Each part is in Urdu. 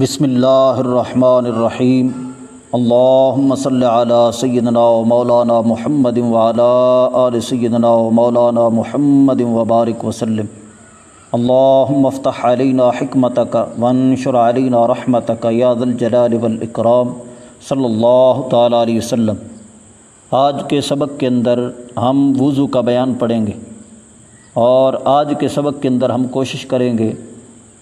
بسم اللہ الرحمن الرحیم۔ اللہم صلی علی سیدنا و مولانا محمد وعلی آل سیدنا و مولانا محمد وبارک وسلم۔ اللہم افتح علینا حکمتک وانشر علینا رحمتک یا ذا الجلال والاکرام صلی اللہ تعالیٰ علیہ وسلم۔ آج کے سبق کے اندر ہم وضو کا بیان پڑھیں گے اور آج کے سبق کے اندر ہم کوشش کریں گے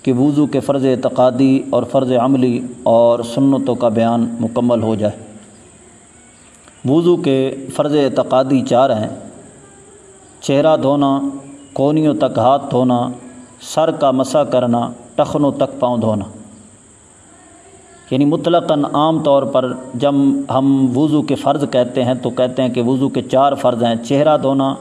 کہ وضو کے فرض اعتقادی اور فرض عملی اور سنتوں کا بیان مکمل ہو جائے۔ وضو کے فرض اعتقادی چار ہیں۔ چہرہ دھونا، کونیوں تک ہاتھ دھونا، سر کا مسا کرنا، ٹخنوں تک پاؤں دھونا۔ یعنی مطلقاً عام طور پر جب ہم وضو کے فرض کہتے ہیں تو کہتے ہیں کہ وضو کے چار فرض ہیں۔ چہرہ دھونا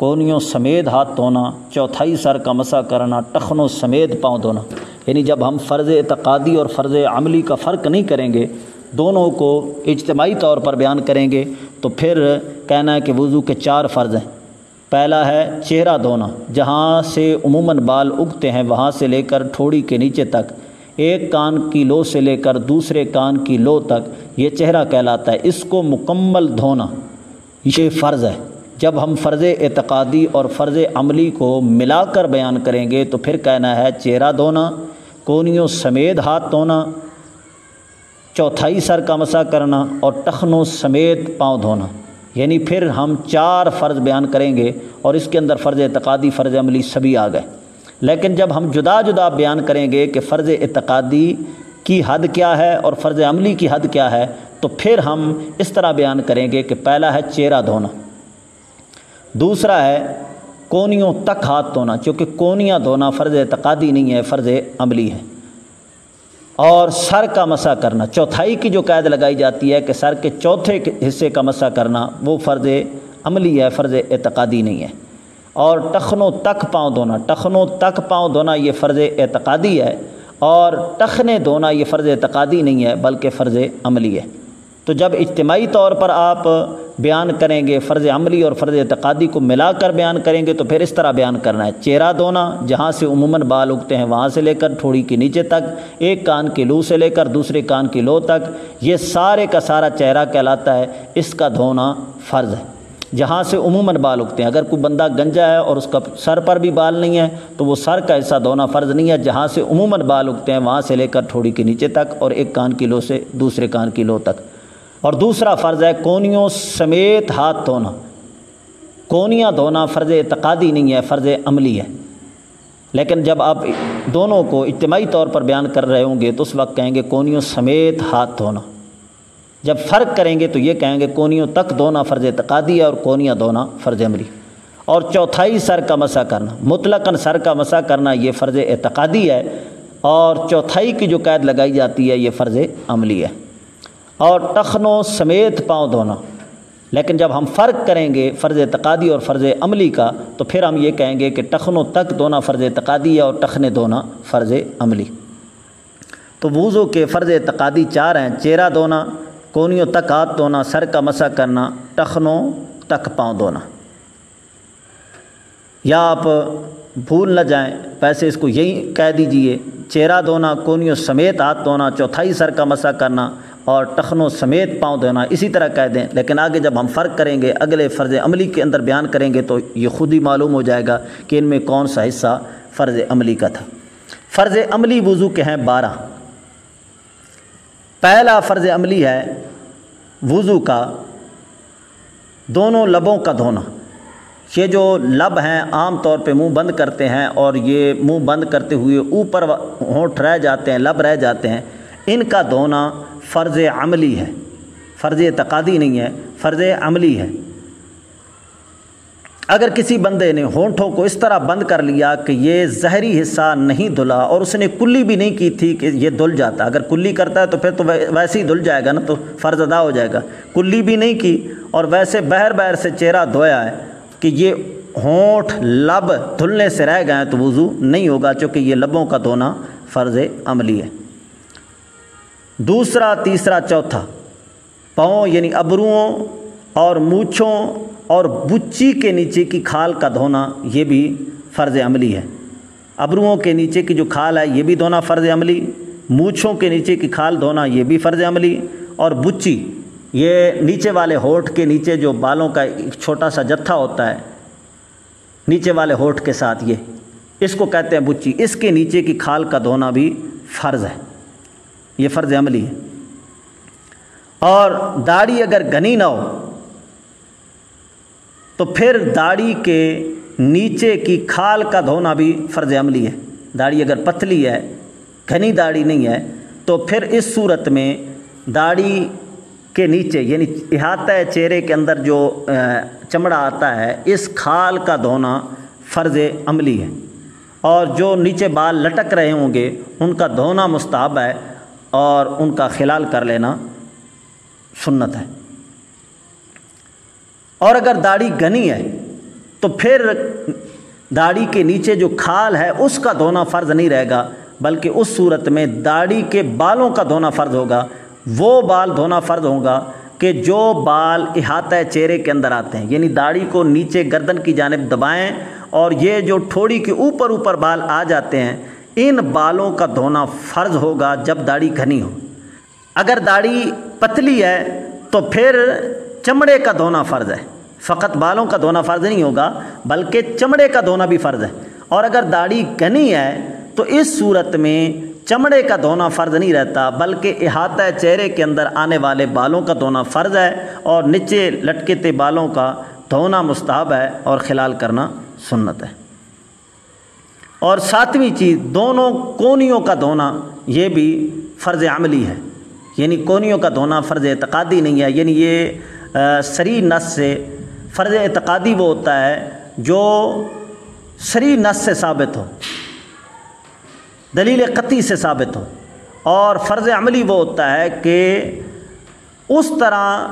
کونیوں سمیت ہاتھ دھونا، چوتھائی سر کا مسا کرنا، ٹخنوں سمیت پاؤں دھونا۔ یعنی جب ہم فرض اعتقادی اور فرض عملی کا فرق نہیں کریں گے، دونوں کو اجتماعی طور پر بیان کریں گے، تو پھر کہنا ہے کہ وضو کے چار فرض ہیں۔ پہلا ہے چہرہ دھونا، جہاں سے عموماً بال اگتے ہیں، وہاں سے لے کر ٹھوڑی کے نیچے تک۔ ایک کان کی لو سے لے کر دوسرے کان کی لو تک یہ چہرہ کہلاتا ہے۔ اس کو مکمل دھونا، یہ فرض ہے۔ جب ہم فرض اعتقادی اور فرض عملی کو ملا کر بیان کریں گے تو پھر کہنا ہے چہرہ دھونا، کونیوں سمیت ہاتھ دھونا، چوتھائی سر کا مسا کرنا اور ٹخنوں سمیت پاؤں دھونا۔ یعنی پھر ہم چار فرض بیان کریں گے اور اس کے اندر فرض اعتقادی، فرض عملی سبھی آ گئے۔ لیکن جب ہم جدا جدا بیان کریں گے کہ فرض اعتقادی کی حد کیا ہے اور فرض عملی کی حد کیا ہے، تو پھر ہم اس طرح بیان کریں گے کہ پہلا ہے چہرہ دھونا۔ دوسرا ہے کونیوں تک ہاتھ دھونا چونکہ کونیاں دھونا فرض اعتقادی نہیں ہے، فرض عملی ہے۔ اور سر کا مسا کرنا، چوتھائی کی جو قید لگائی جاتی ہے کہ سر کے چوتھے حصے کا مسا کرنا، وہ فرض عملی ہے، فرض اعتقادی نہیں ہے۔ اور ٹخنوں تک پاؤں دھونا، ٹخنوں تک پاؤں دھونا یہ فرض اعتقادی ہے۔ اور ٹخنے دھونا یہ فرض اعتقادی نہیں ہے، بلکہ فرض عملی ہے۔ تو جب اجتماعی طور پر آپ بیان کریں گے، فرض عملی اور فرض اعتقادی کو ملا کر بیان کریں گے، تو پھر اس طرح بیان کرنا ہے۔ چہرہ دھونا، جہاں سے عموماً بال اگتے ہیں، وہاں سے لے کر تھوڑی کے نیچے تک، ایک کان کی لو سے لے کر دوسرے کان کی لو تک، یہ سارے کا سارا چہرہ کہلاتا ہے۔ اس کا دھونا فرض ہے۔ جہاں سے عموماً بال اگتے ہیں۔ اگر کوئی بندہ گنجا ہے اور اس کا سر پر بھی بال نہیں ہے، تو وہ سر کا حصہ دھونا فرض نہیں ہے۔ جہاں سے عموماً بال اگتے ہیں، وہاں سے لے کر تھوڑی کے نیچے تک اور ایک کان کی لو سے دوسرے کان کی لو تک۔ اور دوسرا فرض ہے کونیوں سمیت ہاتھ دھونا۔ کونیاں دھونا فرض اعتقادی نہیں ہے، فرض عملی ہے۔ لیکن جب آپ دونوں کو اجتماعی طور پر بیان کر رہے ہوں گے تو اس وقت کہیں گے کونیوں سمیت ہاتھ دھونا۔ جب فرق کریں گے تو یہ کہیں گے کونیوں تک دھونا فرض اعتقادی ہے اور کونیاں دھونا فرض عملی۔ اور چوتھائی سر کا مسا کرنا، مطلقاً سر کا مسا کرنا یہ فرض اعتقادی ہے۔ اور چوتھائی کی جو قید لگائی جاتی ہے یہ فرض عملی ہے۔ اور ٹخنوں سمیت پاؤں دھونا۔ لیکن جب ہم فرق کریں گے فرض اعتقادی اور فرض عملی کا، تو پھر ہم یہ کہیں گے کہ ٹخنوں تک دھونا فرض اعتقادی ہے اور ٹخنے دھونا فرض عملی۔ تو وضو کے فرض اعتقادی چار ہیں، چہرہ دھونا، کونیوں تک ہاتھ دھونا، سر کا مسا کرنا، ٹخنوں تک پاؤں دھونا۔ یا آپ بھول نہ جائیں پیسے اس کو یہی کہہ دیجیے، چہرہ دھونا، کونیوں سمیت ہاتھ دھونا، چوتھائی سر کا مسا کرنا اور ٹخنوں سمیت پاؤں دھونا اسی طرح کہہ دیں۔ لیکن آگے جب ہم فرق کریں گے، اگلے فرض عملی کے اندر بیان کریں گے تو یہ خود ہی معلوم ہو جائے گا کہ ان میں کون سا حصہ فرض عملی کا تھا۔ فرض عملی وضو کے ہیں بارہ۔ پہلا فرض عملی ہے وضو کا، دونوں لبوں کا دھونا۔ یہ جو لب ہیں، عام طور پہ منہ بند کرتے ہیں اور یہ منہ بند کرتے ہوئے اوپر ہونٹ رہ جاتے ہیں، لب رہ جاتے ہیں۔ ان کا دھونا فرض عملی ہے۔ فرض اعتقادی نہیں ہے، فرض عملی ہے۔ اگر کسی بندے نے ہونٹوں کو اس طرح بند کر لیا کہ یہ زہری حصہ نہیں دھلا اور اس نے کلی بھی نہیں کی تھی کہ یہ دھل جاتا، اگر کلی کرتا ہے تو پھر تو ویسے ہی دھل جائے گا نا، تو فرض ادا ہو جائے گا۔ کلی بھی نہیں کی اور ویسے بہر بہر سے چہرہ دھویا ہے کہ یہ ہونٹ لب دھلنے سے رہ گئے ہیں تو وضو نہیں ہوگا چونکہ یہ لبوں کا دھونا فرض عملی ہے۔ دوسرا، تیسرا، چوتھا۔ پاؤں یعنی ابروؤں اور مونچھوں اور بچی کے نیچے کی کھال کا دھونا یہ بھی فرض عملی ہے۔ ابروؤں کے نیچے کی جو کھال ہے یہ بھی دھونا فرض عملی، مونچھوں کے نیچے کی کھال دھونا یہ بھی فرض عملی، اور بچی، یہ نیچے والے ہوٹھ کے نیچے جو بالوں کا ایک چھوٹا سا جتھا ہوتا ہے، نیچے والے ہوٹھ کے ساتھ یہ، اس کو کہتے ہیں بچی۔ اس کے نیچے کی کھال کا دھونا بھی فرض ہے۔ یہ فرض عملی ہے۔ اور داڑھی اگر گھنی نہ ہو، تو پھر داڑھی کے نیچے کی کھال کا دھونا بھی فرض عملی ہے۔ داڑھی اگر پتلی ہے، گھنی داڑھی نہیں ہے، تو پھر اس صورت میں داڑھی کے نیچے یعنی احاطہ چہرے کے اندر جو چمڑا آتا ہے، اس کھال کا دھونا فرض عملی ہے۔ اور جو نیچے بال لٹک رہے ہوں گے، ان کا دھونا مستحب ہے۔ اور ان کا خلال کر لینا سنت ہے۔ اور اگر داڑھی گنی ہے، تو پھر داڑھی کے نیچے جو کھال ہے، اس کا دھونا فرض نہیں رہے گا، بلکہ اس صورت میں داڑھی کے بالوں کا دھونا فرض ہوگا۔ وہ بال دھونا فرض ہوگا کہ جو بال احاطہ چہرے کے اندر آتے ہیں یعنی داڑھی کو نیچے گردن کی جانب دبائیں اور یہ جو ٹھوڑی کے اوپر اوپر بال آ جاتے ہیں ان بالوں کا دھونا فرض ہوگا جب داڑھی گھنی ہو۔ اگر داڑھی پتلی ہے تو پھر چمڑے کا دھونا فرض ہے۔ فقط بالوں کا دھونا فرض نہیں ہوگا، بلکہ چمڑے کا دھونا بھی فرض ہے۔ اور اگر داڑھی گھنی ہے تو اس صورت میں چمڑے کا دھونا فرض نہیں رہتا، بلکہ احاطہ چہرے کے اندر آنے والے بالوں کا دھونا فرض ہے اور نیچے لٹکتے بالوں کا دھونا مستحب ہے اور خلال کرنا سنت ہے۔ اور ساتویں چیز، دونوں کونیوں کا دھونا، یہ بھی فرض عملی ہے۔ یعنی کونیوں کا دھونا فرض اعتقادی نہیں ہے۔ یعنی یہ سری نس سے فرض اعتقادی وہ ہوتا ہے جو سری نس سے ثابت ہو، دلیل قطعی سے ثابت ہو۔ اور فرض عملی وہ ہوتا ہے کہ اس طرح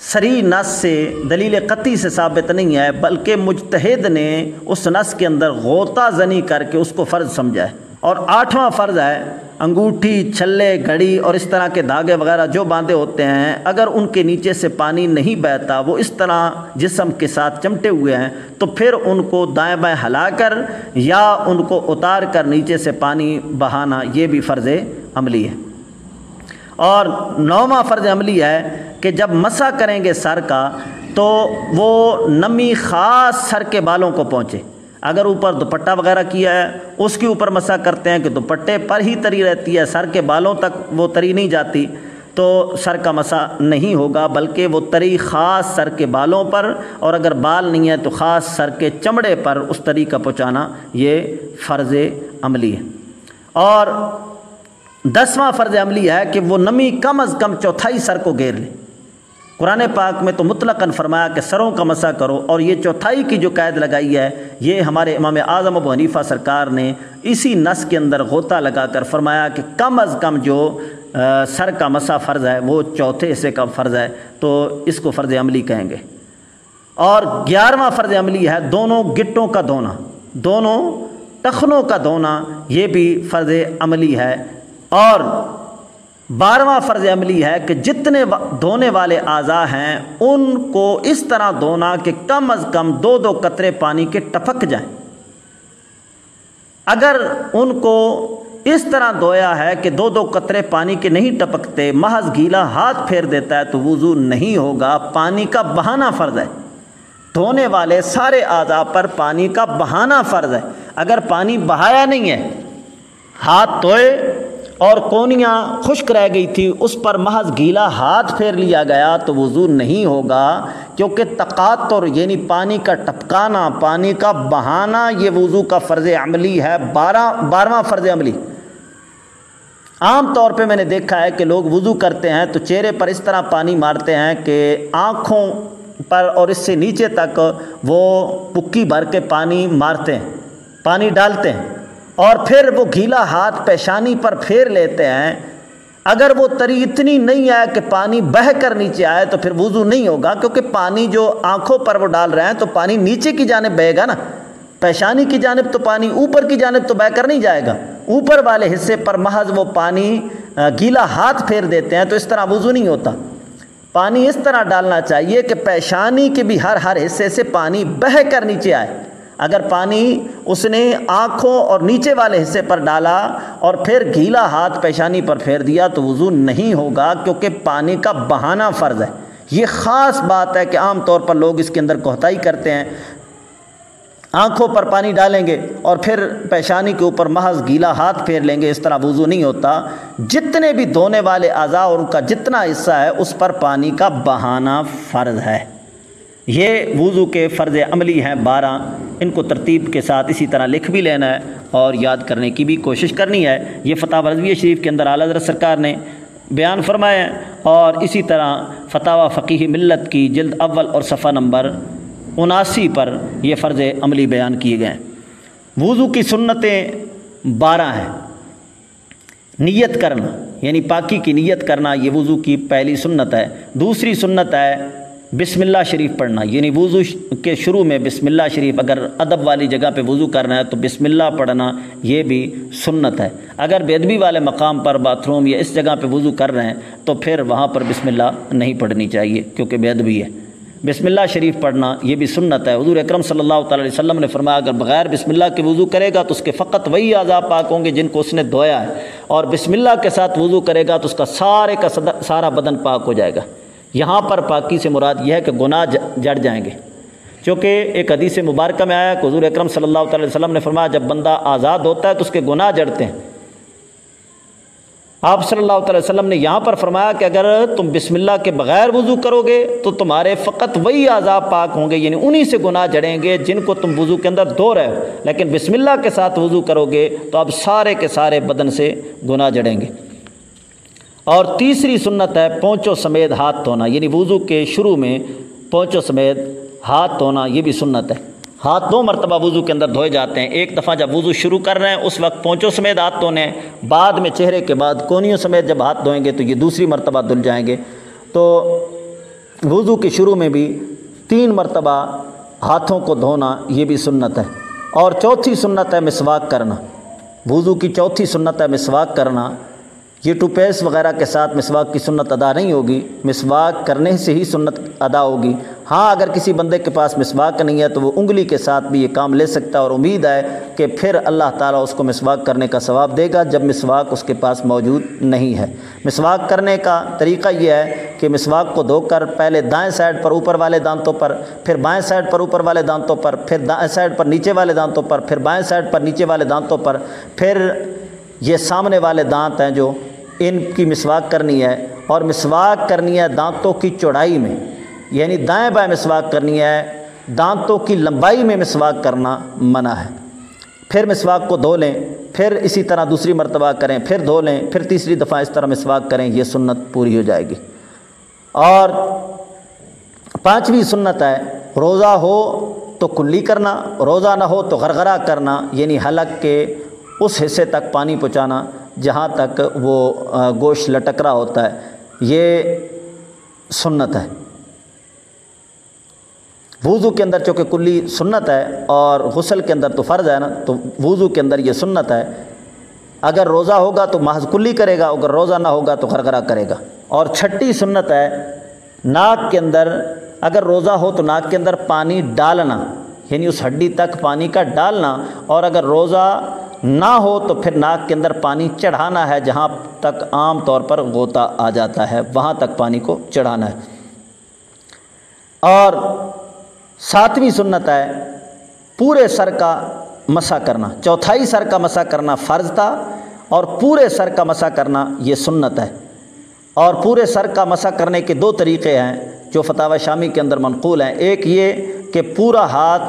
سری نس سے دلیل قطعی سے ثابت نہیں ہے، بلکہ مجتہد نے اس نس کے اندر غوطہ زنی کر کے اس کو فرض سمجھا ہے۔ اور آٹھواں فرض ہے، انگوٹھی، چھلے گھڑی اور اس طرح کے دھاگے وغیرہ جو باندھے ہوتے ہیں، اگر ان کے نیچے سے پانی نہیں بہتا، وہ اس طرح جسم کے ساتھ چمٹے ہوئے ہیں، تو پھر ان کو دائیں بائیں ہلا کر یا ان کو اتار کر نیچے سے پانی بہانا، یہ بھی فرض عملی ہے۔ اور نواں فرض عملی ہے کہ جب مسا کریں گے سر کا تو وہ نمی خاص سر کے بالوں کو پہنچے۔ اگر اوپر دوپٹہ وغیرہ کیا ہے، اس کے اوپر مسا کرتے ہیں کہ دوپٹے پر ہی تری رہتی ہے، سر کے بالوں تک وہ تری نہیں جاتی۔ تو سر کا مسا نہیں ہوگا، بلکہ وہ تری خاص سر کے بالوں پر، اور اگر بال نہیں ہے تو خاص سر کے چمڑے پر اس تری کا پہنچانا یہ فرض عملی ہے۔ اور دسواں فرض عملی ہے کہ وہ نمی کم از کم چوتھائی سر کو گھیر لے۔ قرآن پاک میں تو مطلق فرمایا کہ سروں کا مسا کرو اور یہ چوتھائی کی جو قید لگائی ہے، یہ ہمارے امام اعظم ابو حنیفہ سرکار نے اسی نس کے اندر غوطہ لگا کر فرمایا کہ کم از کم جو سر کا مسا فرض ہے، وہ چوتھے حصے کا فرض ہے، تو اس کو فرض عملی کہیں گے۔ اور گیارہواں فرض عملی ہے، دونوں گٹوں کا دھونا، دونوں ٹخنوں کا دھونا، یہ بھی فرض عملی ہے۔ اور بارہواں فرض عملی ہے کہ جتنے دھونے والے اعضاء ہیں، ان کو اس طرح دھونا کہ کم از کم دو دو قطرے پانی کے ٹپک جائیں۔ اگر ان کو اس طرح دھویا ہے کہ دو دو قطرے پانی کے نہیں ٹپکتے، محض گیلا ہاتھ پھیر دیتا ہے تو وضو نہیں ہوگا، پانی کا بہانا فرض ہے۔ دھونے والے سارے اعضاء پر پانی کا بہانا فرض ہے۔ اگر پانی بہایا نہیں ہے، ہاتھ دھوئے اور کونیاں خشک رہ گئی تھی، اس پر محض گیلا ہاتھ پھیر لیا گیا تو وضو نہیں ہوگا، کیونکہ تقاتر یعنی پانی کا ٹپکانا، پانی کا بہانا، یہ وضو کا فرض عملی ہے، بارہ، بارہواں فرض عملی۔ عام طور پہ میں نے دیکھا ہے کہ لوگ وضو کرتے ہیں تو چہرے پر اس طرح پانی مارتے ہیں کہ آنکھوں پر اور اس سے نیچے تک وہ پکی بھر کے پانی مارتے ہیں، پانی ڈالتے ہیں۔ اور پھر وہ گھیلا ہاتھ پیشانی پر پھیر لیتے ہیں۔ اگر وہ تری اتنی نہیں آئے کہ پانی بہہ کر نیچے آئے تو پھر وضو نہیں ہوگا، کیونکہ پانی جو آنکھوں پر وہ ڈال رہے ہیں تو پانی نیچے کی جانب بہے گا نا۔ پیشانی کی جانب تو پانی، اوپر کی جانب تو بہ کر نہیں جائے گا۔ اوپر والے حصے پر محض وہ پانی گیلا ہاتھ پھیر دیتے ہیں تو اس طرح وضو نہیں ہوتا۔ پانی اس طرح ڈالنا چاہیے کہ پیشانی کے بھی ہر ہر حصے سے پانی بہہ کر نیچے آئے۔ اگر پانی اس نے آنکھوں اور نیچے والے حصے پر ڈالا اور پھر گھیلا ہاتھ پیشانی پر پھیر دیا تو وضو نہیں ہوگا کیونکہ پانی کا بہانہ فرض ہے۔ یہ خاص بات ہے کہ عام طور پر لوگ اس کے اندر کوہتائی کرتے ہیں۔ آنکھوں پر پانی ڈالیں گے اور پھر پیشانی کے اوپر محض گیلا ہاتھ پھیر لیں گے، اس طرح وضو نہیں ہوتا۔ جتنے بھی دھونے والے اعضاء اور ان کا جتنا حصہ ہے، اس پر پانی کا بہانہ فرض ہے۔ یہ وضو کے فرض عملی ہیں، بارہ۔ ان کو ترتیب کے ساتھ اسی طرح لکھ بھی لینا ہے اور یاد کرنے کی بھی کوشش کرنی ہے۔ یہ فتح رضوی شریف کے اندر اعلیٰ حضرت سرکار نے بیان فرمایا اور اسی طرح فتح فقی ملت کی جلد اول اور صفحہ نمبر اناسی پر یہ فرض عملی بیان کیے گئے ہیں۔ وضو کی سنتیں بارہ ہیں۔ نیت کرنا یعنی پاکی کی نیت کرنا، یہ وضو کی پہلی سنت ہے۔ دوسری سنت ہے بسم اللہ شریف پڑھنا یعنی وضو کے شروع میں بسم اللہ شریف، اگر ادب والی جگہ پہ وضو کرنا ہے تو بسم اللہ پڑھنا، یہ بھی سنت ہے۔ اگر بیدبی والے مقام پر باتھ روم یا اس جگہ پہ وضو کر رہے ہیں تو پھر وہاں پر بسم اللہ نہیں پڑھنی چاہیے، کیونکہ بیدبی ہے۔ بسم اللہ شریف پڑھنا، یہ بھی سنت ہے۔ حضور اکرم صلی اللہ تعالی علیہ وسلم نے فرمایا، اگر بغیر بسم اللہ کے وضو کرے گا تو اس کے فقط وہی عذاب پاک ہوں گے جن کو اس نے دھویا ہے، اور بسم اللہ کے ساتھ وضو کرے گا تو اس کا سارے کا سارا بدن پاک ہو جائے گا۔ یہاں پر پاکی سے مراد یہ ہے کہ گناہ جڑ جائیں گے۔ چونکہ ایک حدیث مبارکہ میں آیا کہ حضور اکرم صلی اللہ تعالی وسلم نے فرمایا جب بندہ آزاد ہوتا ہے تو اس کے گناہ جڑتے ہیں۔ آپ صلی اللہ تعالی وسلم نے یہاں پر فرمایا کہ اگر تم بسم اللہ کے بغیر وضو کرو گے تو تمہارے فقط وہی عذاب پاک ہوں گے یعنی انہی سے گناہ جڑیں گے جن کو تم وضو کے اندر دو رہے ہو۔ لیکن بسم اللہ کے ساتھ وضو کرو گے تو اب سارے کے سارے بدن سے گناہ جڑیں گے۔ اور تیسری سنت ہے پونچو سمیت ہاتھ دھونا یعنی وضو کے شروع میں پونچو سمیت ہاتھ دھونا، یہ بھی سنت ہے۔ ہاتھ دو مرتبہ وضو کے اندر دھوئے جاتے ہیں۔ ایک دفعہ جب وضو شروع کر رہے ہیں، اس وقت پونچوں سمیت ہاتھ دھونے ہیں۔ بعد میں چہرے کے بعد کونیوں سمیت جب ہاتھ دھوئیں گے تو یہ دوسری مرتبہ دھل جائیں گے۔ تو وضو کے شروع میں بھی تین مرتبہ ہاتھوں کو دھونا، یہ بھی سنت ہے۔ اور چوتھی سنت ہے مسواک کرنا۔ وضو کی چوتھی سنت ہے مسواک کرنا۔ یہ ٹو پیس وغیرہ کے ساتھ مسواک کی سنت ادا نہیں ہوگی، مسواک کرنے سے ہی سنت ادا ہوگی۔ ہاں اگر کسی بندے کے پاس مسواک نہیں ہے تو وہ انگلی کے ساتھ بھی یہ کام لے سکتا ہے اور امید ہے کہ پھر اللہ تعالیٰ اس کو مسواک کرنے کا ثواب دے گا جب مسواک اس کے پاس موجود نہیں ہے۔ مسواک کرنے کا طریقہ یہ ہے کہ مسواک کو دھو کر پہلے دائیں سائڈ پر اوپر والے دانتوں پر، پھر بائیں سائڈ پر اوپر والے دانتوں پر، پھر دائیں سائڈ پر نیچے والے دانتوں پر، پھر بائیں سائڈ پر نیچے والے دانتوں پر، پھر یہ سامنے والے دانت ہیں جو ان کی مسواک کرنی ہے اور مسواک کرنی ہے دانتوں کی چوڑائی میں یعنی دائیں بائیں مسواک کرنی ہے، دانتوں کی لمبائی میں مسواک کرنا منع ہے۔ پھر مسواک کو دھو لیں، پھر اسی طرح دوسری مرتبہ کریں، پھر دھو لیں، پھر تیسری دفعہ اس طرح مسواک کریں، یہ سنت پوری ہو جائے گی۔ اور پانچویں سنت ہے، روزہ ہو تو کلی کرنا، روزہ نہ ہو تو غرغرہ کرنا یعنی حلق کے اس حصے تک پانی پہنچانا۔ جہاں تک وہ گوشت لٹک رہا ہوتا ہے، یہ سنت ہے۔ وضو کے اندر چونکہ کلی سنت ہے اور غسل کے اندر تو فرض ہے نا، تو وضو کے اندر یہ سنت ہے۔ اگر روزہ ہوگا تو محض کلی کرے گا، اگر روزہ نہ ہوگا تو گھرگرا کرے گا۔ اور چھٹی سنت ہے، ناک کے اندر، اگر روزہ ہو تو ناک کے اندر پانی ڈالنا۔ یعنی اس ہڈی تک پانی کا ڈالنا اور اگر روزہ نہ ہو تو پھر ناک کے اندر پانی چڑھانا ہے، جہاں تک عام طور پر غوطہ آ جاتا ہے، وہاں تک پانی کو چڑھانا ہے۔ اور ساتویں سنت ہے، پورے سر کا مسا کرنا۔ چوتھائی سر کا مسا کرنا فرض تھا اور پورے سر کا مسا کرنا یہ سنت ہے۔ اور پورے سر کا مسا کرنے کے دو طریقے ہیں۔ جو فتح شامی کے اندر منقول ہیں، ایک یہ کہ پورا ہاتھ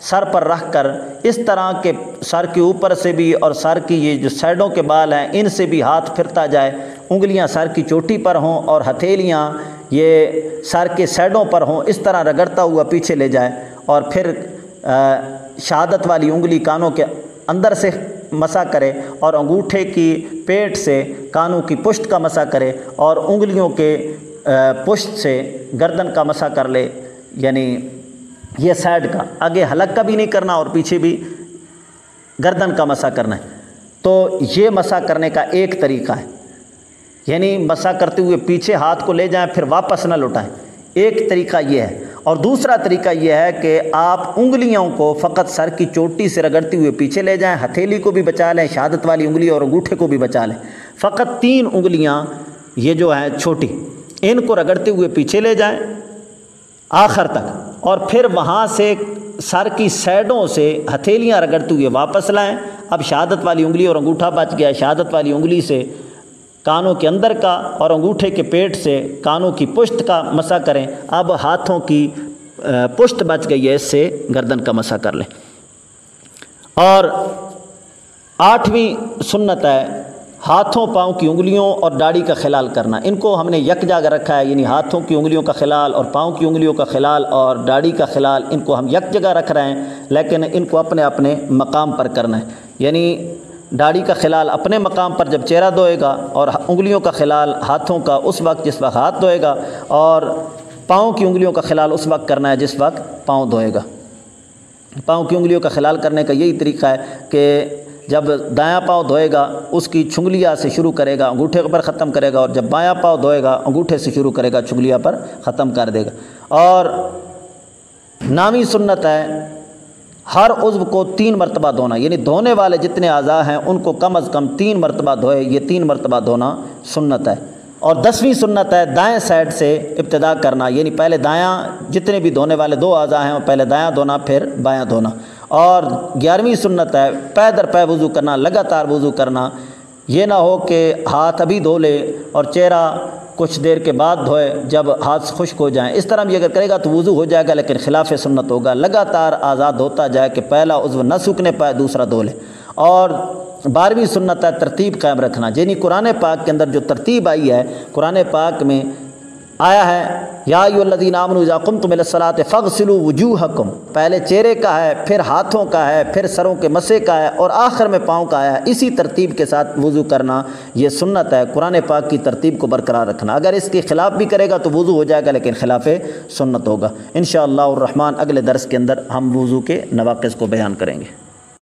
سر پر رکھ کر اس طرح کے سر کے اوپر سے بھی اور سر کی یہ جو سائڈوں کے بال ہیں، ان سے بھی ہاتھ پھرتا جائے۔ انگلیاں سر کی چوٹی پر ہوں اور ہتھیلیاں یہ سر کے سائڈوں پر ہوں، اس طرح رگڑتا ہوا پیچھے لے جائے۔ اور پھر شہادت والی انگلی کانوں کے اندر سے مسا کرے اور انگوٹھے کی پیٹ سے کانوں کی پشت کا مسا کرے اور انگلیوں کے پشت سے گردن کا مسا کر لے یعنی یہ سائڈ کا، آگے حلق کا بھی نہیں کرنا اور پیچھے بھی گردن کا مسا کرنا ہے۔ تو یہ مسا کرنے کا ایک طریقہ ہے۔ یعنی مسا کرتے ہوئے پیچھے ہاتھ کو لے جائیں، پھر واپس نہ لوٹائیں۔ ایک طریقہ یہ ہے۔ اور دوسرا طریقہ یہ ہے کہ آپ انگلیوں کو فقط سر کی چوٹی سے رگڑتے ہوئے پیچھے لے جائیں، ہتھیلی کو بھی بچا لیں، شہادت والی انگلی اور انگوٹھے کو بھی بچا لیں۔ فقط تین انگلیاں، یہ جو ہیں، چھوٹی۔ ان کو رگڑتے ہوئے پیچھے لے جائیں آخر تک اور پھر وہاں سے سر کی سائڈوں سے ہتھیلیاں رگڑتے ہوئے واپس لائیں۔ اب شہادت والی انگلی اور انگوٹھا بچ گیا۔ شہادت والی انگلی سے کانوں کے اندر کا اور انگوٹھے کے پیٹ سے کانوں کی پشت کا مسا کریں۔ اب ہاتھوں کی پشت بچ گئی ہے، اس سے گردن کا مسا کر لیں۔ اور آٹھویں سنت ہے۔ ہاتھوں پاؤں کی انگلیوں اور داڑھی کا خلال کرنا۔ ان کو ہم نے یک جگہ رکھا ہے یعنی ہاتھوں کی انگلیوں کا خلال اور پاؤں کی انگلیوں کا خلال اور داڑھی کا خلال، ان کو ہم یک جگہ رکھ رہے ہیں، لیکن ان کو اپنے اپنے مقام پر کرنا ہے۔ یعنی داڑھی کا خلال اپنے مقام پر جب چہرہ دھوئے گا اور انگلیوں کا خلال ہاتھوں کا اس وقت جس وقت ہاتھ دھوئے گا اور پاؤں کی انگلیوں کا خلال اس وقت کرنا ہے جس وقت پاؤں دھوئے گا۔ پاؤں کی انگلیوں کا خلال کرنے کا یہی طریقہ ہے کہ جب دایاں پاؤں دھوئے گا، اس کی چھنگلیا سے شروع کرے گا، انگوٹھے پر ختم کرے گا اور جب بایاں پاؤں دھوئے گا، انگوٹھے سے شروع کرے گا چھنگلیا پر ختم کر دے گا۔ اور نامی سنت ہے، ہر عضو کو تین مرتبہ دھونا یعنی دھونے والے جتنے اعضاء ہیں، ان کو کم از کم تین مرتبہ دھوئے، یہ تین مرتبہ دھونا سنت ہے۔ اور دسویں سنت ہے، دائیں سائڈ سے ابتدا کرنا یعنی پہلے دایاں جتنے بھی دھونے والے دو اعضاء ہیں، پہلے دایاں دھونا، پھر بایاں دھونا۔ اور گیارہویں سنت ہے، پے در پے وضو کرنا، لگاتار وضو کرنا۔ یہ نہ ہو کہ ہاتھ ابھی دھو لے اور چہرہ کچھ دیر کے بعد دھوئے جب ہاتھ خشک ہو جائیں۔ اس طرح بھی اگر کرے گا تو وضو ہو جائے گا، لیکن خلاف سنت ہوگا۔ لگاتار آزاد ہوتا جائے کہ پہلا عضو نہ سوکھنے پائے، دوسرا دھو لے۔ اور بارہویں سنت ہے، ترتیب قائم رکھنا۔ یعنی قرآن پاک کے اندر جو ترتیب آئی ہے، قرآن پاک میں آیا ہے، یا الدین عامن الزاکم تم الصلاۃ فغ سلو وجوہ پہلے چہرے کا ہے، پھر ہاتھوں کا ہے، پھر سروں کے مسے کا ہے اور آخر میں پاؤں کا ہے۔ اسی ترتیب کے ساتھ وضو کرنا، یہ سنت ہے، قرآن پاک کی ترتیب کو برقرار رکھنا۔ اگر اس کے خلاف بھی کرے گا تو وضو ہو جائے گا، لیکن خلاف سنت ہوگا۔ ان شاء اللہ اگلے درس کے اندر ہم وضو کے نواقص کو بیان کریں گے۔